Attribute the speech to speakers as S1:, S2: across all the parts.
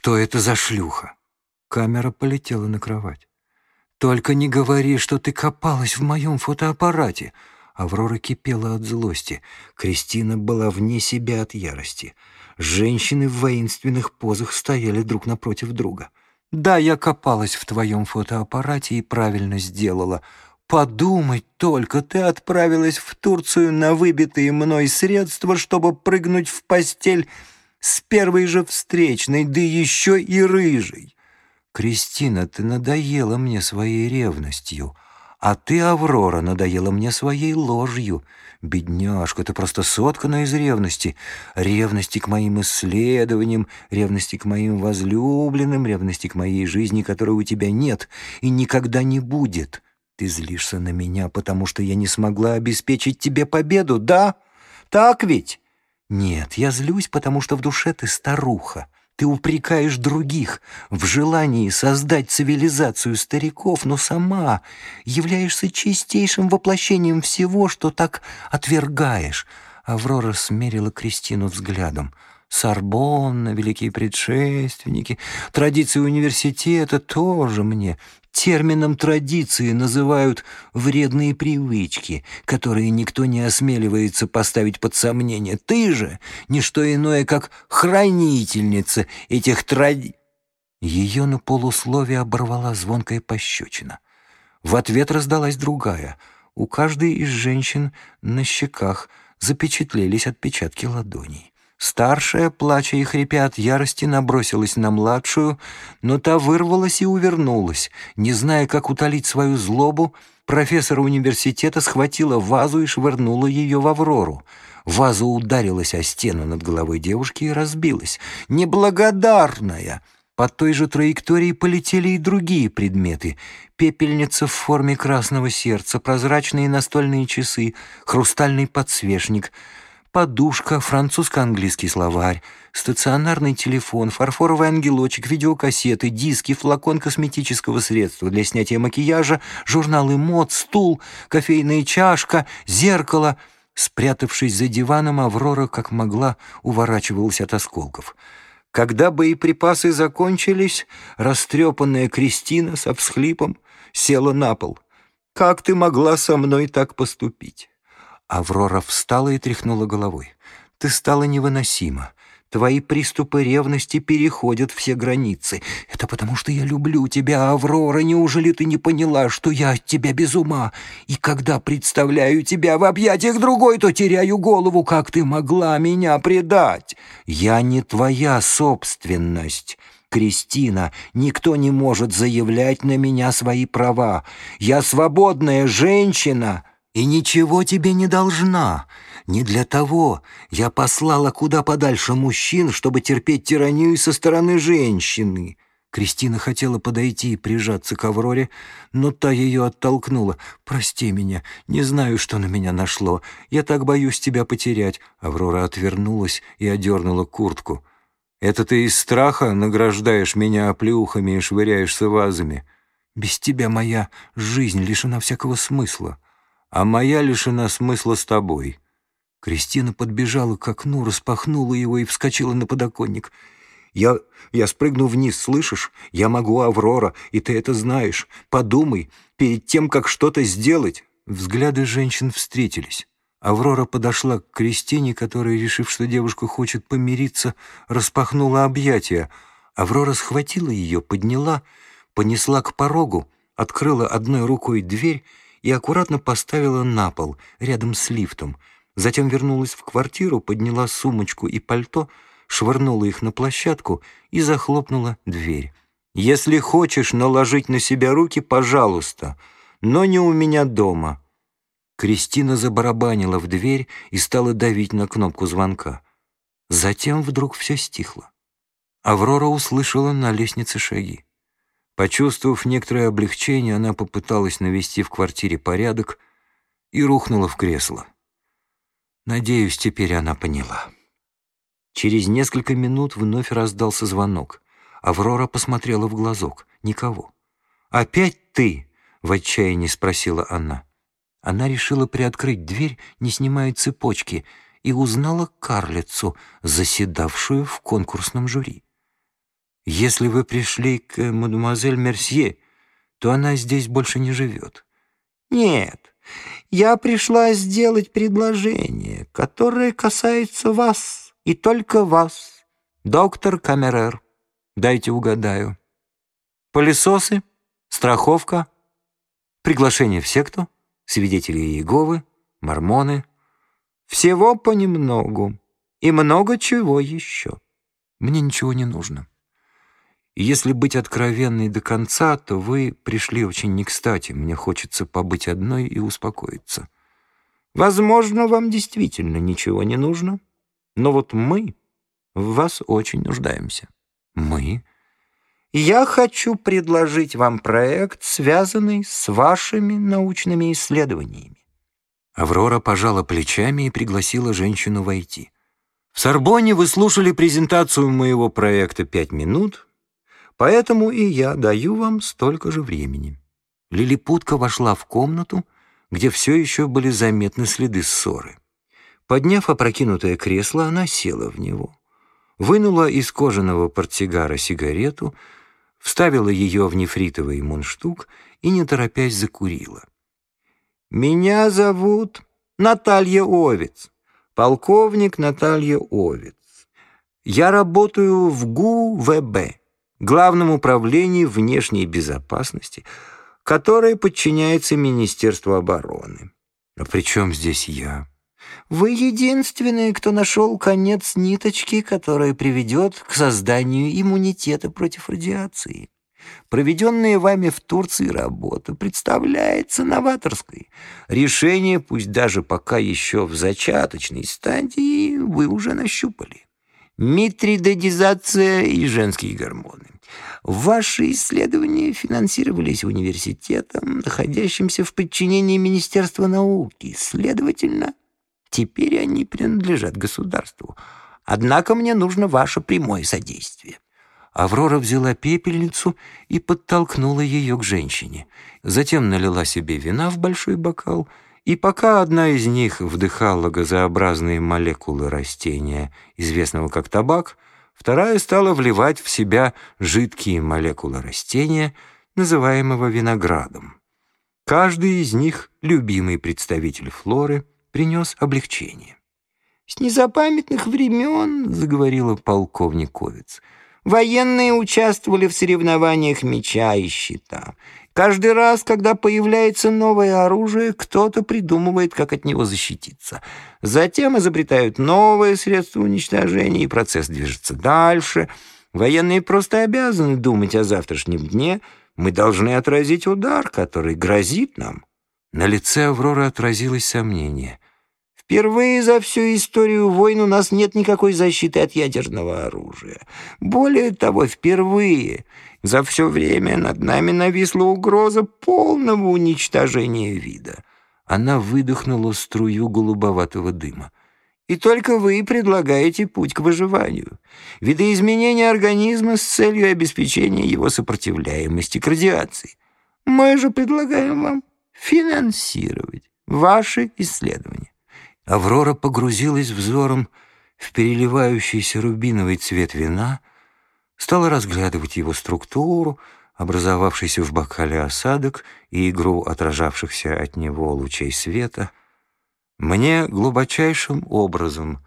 S1: Что это за шлюха? Камера полетела на кровать. «Только не говори, что ты копалась в моем фотоаппарате!» Аврора кипела от злости. Кристина была вне себя от ярости. Женщины в воинственных позах стояли друг напротив друга. «Да, я копалась в твоем фотоаппарате и правильно сделала. Подумать только, ты отправилась в Турцию на выбитые мной средства, чтобы прыгнуть в постель с первой же встречной, да еще и рыжей. Кристина, ты надоела мне своей ревностью, а ты, Аврора, надоела мне своей ложью. Бедняжка, ты просто соткана из ревности. Ревности к моим исследованиям, ревности к моим возлюбленным, ревности к моей жизни, которой у тебя нет и никогда не будет. Ты злишься на меня, потому что я не смогла обеспечить тебе победу, да? Так ведь? Нет, я злюсь, потому что в душе ты старуха. Ты упрекаешь других в желании создать цивилизацию стариков, но сама являешься чистейшим воплощением всего, что так отвергаешь. Аврора смерила Кристину взглядом. Сорбонна, великие предшественники, традиции университета тоже мне Термином традиции называют вредные привычки, которые никто не осмеливается поставить под сомнение. Ты же — не что иное, как хранительница этих тради... Ее на полусловие оборвала звонкая пощечина. В ответ раздалась другая. У каждой из женщин на щеках запечатлелись отпечатки ладоней. Старшая, плача и хрипя от ярости, набросилась на младшую, но та вырвалась и увернулась. Не зная, как утолить свою злобу, профессор университета схватила вазу и швырнула ее в Аврору. Ваза ударилась о стену над головой девушки и разбилась. «Неблагодарная!» По той же траектории полетели и другие предметы. Пепельница в форме красного сердца, прозрачные настольные часы, хрустальный подсвечник — подушка, французско-английский словарь, стационарный телефон, фарфоровый ангелочек, видеокассеты, диски, флакон косметического средства для снятия макияжа, журналы мод, стул, кофейная чашка, зеркало. Спрятавшись за диваном, Аврора, как могла, уворачивалась от осколков. Когда боеприпасы закончились, растрепанная Кристина с всхлипом села на пол. «Как ты могла со мной так поступить?» Аврора встала и тряхнула головой. «Ты стала невыносима. Твои приступы ревности переходят все границы. Это потому, что я люблю тебя, Аврора. Неужели ты не поняла, что я от тебя без ума? И когда представляю тебя в объятиях другой, то теряю голову. Как ты могла меня предать? Я не твоя собственность». Кристина, никто не может заявлять на меня свои права. Я свободная женщина, и ничего тебе не должна. Не для того я послала куда подальше мужчин, чтобы терпеть тиранию со стороны женщины». Кристина хотела подойти и прижаться к Авроре, но та ее оттолкнула. «Прости меня, не знаю, что на меня нашло. Я так боюсь тебя потерять». Аврора отвернулась и одернула куртку. «Это ты из страха награждаешь меня оплеухами и швыряешься вазами? Без тебя моя жизнь лишена всякого смысла» а моя лишена смысла с тобой». Кристина подбежала к окну, распахнула его и вскочила на подоконник. «Я... я спрыгну вниз, слышишь? Я могу, Аврора, и ты это знаешь. Подумай, перед тем, как что-то сделать». Взгляды женщин встретились. Аврора подошла к Кристине, которая, решив, что девушка хочет помириться, распахнула объятия. Аврора схватила ее, подняла, понесла к порогу, открыла одной рукой дверь и аккуратно поставила на пол, рядом с лифтом. Затем вернулась в квартиру, подняла сумочку и пальто, швырнула их на площадку и захлопнула дверь. «Если хочешь наложить на себя руки, пожалуйста, но не у меня дома». Кристина забарабанила в дверь и стала давить на кнопку звонка. Затем вдруг все стихло. Аврора услышала на лестнице шаги. Почувствовав некоторое облегчение, она попыталась навести в квартире порядок и рухнула в кресло. Надеюсь, теперь она поняла. Через несколько минут вновь раздался звонок. Аврора посмотрела в глазок. Никого. «Опять ты?» — в отчаянии спросила она. Она решила приоткрыть дверь, не снимая цепочки, и узнала карлицу, заседавшую в конкурсном жюри. Если вы пришли к мадемуазель Мерсье, то она здесь больше не живет».
S2: «Нет, я пришла сделать предложение, которое касается вас и только вас, доктор Камерер.
S1: Дайте угадаю. Пылесосы, страховка, приглашение в секту, свидетели Иеговы, мормоны.
S2: Всего понемногу и много чего еще.
S1: Мне ничего не нужно. Если быть откровенной до конца, то вы пришли очень не кстати. Мне хочется побыть одной и успокоиться.
S2: Возможно, вам действительно ничего не нужно, но вот мы в вас очень нуждаемся.
S1: Мы?
S2: Я хочу предложить вам проект, связанный с вашими научными исследованиями.
S1: Аврора пожала плечами и пригласила женщину войти. В Сорбонне вы слушали презентацию моего проекта пять минут, Поэтому и я даю вам столько же времени». Лилипутка вошла в комнату, где все еще были заметны следы ссоры. Подняв опрокинутое кресло, она села в него, вынула из кожаного портсигара сигарету, вставила ее в нефритовый мундштук и, не торопясь, закурила.
S2: «Меня зовут Наталья Овец, полковник Наталья Овец. Я работаю в ГУВБ, Главном управлении внешней безопасности, которое подчиняется Министерству обороны.
S1: А при чем здесь я?
S2: Вы единственный, кто нашел конец ниточки, которая приведет к созданию иммунитета против радиации. Проведенная вами в Турции работа представляется новаторской. Решение, пусть даже пока еще в зачаточной стадии, вы уже нащупали митридодизация и женские гормоны. Ваши исследования финансировались университетом, находящимся в подчинении Министерства науки. Следовательно, теперь они принадлежат государству. Однако мне нужно ваше прямое содействие.
S1: Аврора взяла пепельницу и подтолкнула ее к женщине. Затем налила себе вина в большой бокал — и пока одна из них вдыхала газообразные молекулы растения, известного как табак, вторая стала вливать в себя жидкие молекулы растения, называемого виноградом. Каждый из них, любимый представитель флоры, принес облегчение.
S2: «С незапамятных времен, — заговорила полковниковец, — военные участвовали в соревнованиях меча и щита, Каждый раз, когда появляется новое оружие, кто-то придумывает, как от него защититься. Затем изобретают новые средства уничтожения, и процесс движется дальше. Военные просто обязаны думать о завтрашнем дне. Мы должны отразить удар, который грозит нам.
S1: На лице Авроры отразилось сомнение.
S2: Впервые за всю историю войн у нас нет никакой защиты от ядерного оружия. Более того, впервые за все время над нами нависла угроза полного уничтожения вида.
S1: Она выдохнула струю голубоватого дыма.
S2: И только вы предлагаете путь к выживанию. Видоизменение организма с целью обеспечения его сопротивляемости к радиации. Мы же предлагаем вам финансировать ваши исследования.
S1: Аврора погрузилась взором в переливающийся рубиновый цвет вина, стала разглядывать его структуру, образовавшийся в бокале осадок и игру отражавшихся от него лучей света. Мне глубочайшим образом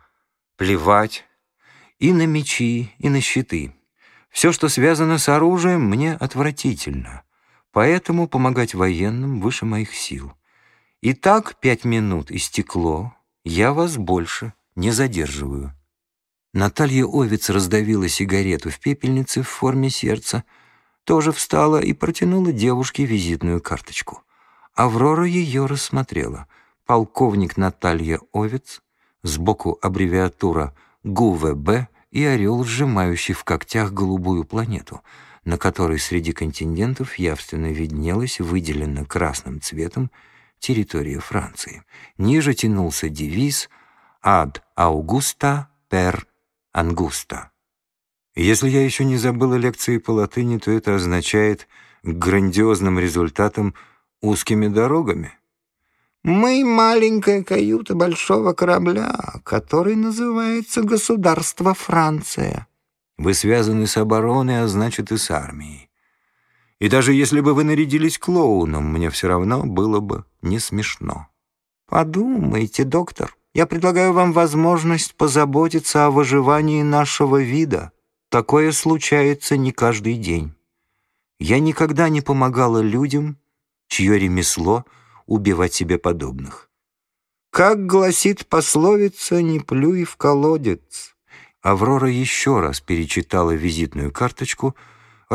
S1: плевать и на мечи, и на щиты. Все, что связано с оружием, мне отвратительно, поэтому помогать военным выше моих сил. И так пять минут истекло, я вас больше не задерживаю». Наталья Овец раздавила сигарету в пепельнице в форме сердца, тоже встала и протянула девушке визитную карточку. Аврора ее рассмотрела. Полковник Наталья Овец, сбоку аббревиатура ГУВБ и орел, сжимающий в когтях голубую планету, на которой среди континентов явственно виднелась, выделена красным цветом, территория Франции. Ниже тянулся девиз «Ad Augusta per Angusta». Если я еще не забыла лекции по латыни, то это означает грандиозным результатом узкими дорогами.
S2: Мы маленькая каюта большого корабля, который называется «Государство Франция».
S1: Вы связаны с обороной, а значит и с армией. И даже если бы вы нарядились клоуном, мне все равно было бы не смешно.
S2: Подумайте, доктор. Я предлагаю вам возможность позаботиться о выживании нашего вида. Такое случается не каждый день. Я никогда не помогала людям, чье ремесло — убивать себе подобных. Как гласит пословица «не плюй в колодец».
S1: Аврора еще раз перечитала визитную карточку,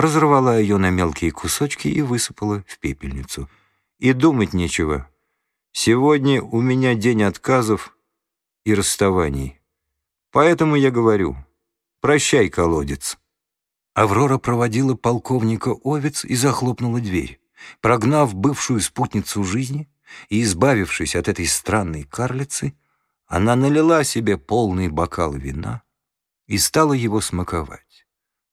S1: разорвала ее на мелкие кусочки и высыпала в пепельницу. И думать нечего. Сегодня у меня день отказов и расставаний. Поэтому я говорю, прощай, колодец. Аврора проводила полковника Овец и захлопнула дверь. Прогнав бывшую спутницу жизни и избавившись от этой странной карлицы, она налила себе полный бокал вина и стала его смаковать.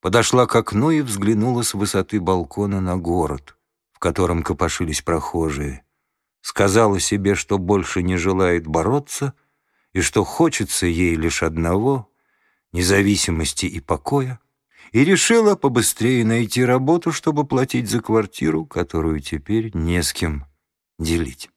S1: Подошла к окну и взглянула с высоты балкона на город, в котором копошились прохожие. Сказала себе, что больше не желает бороться и что хочется ей лишь одного — независимости и покоя, и решила побыстрее найти работу, чтобы платить за квартиру, которую теперь не с кем делить.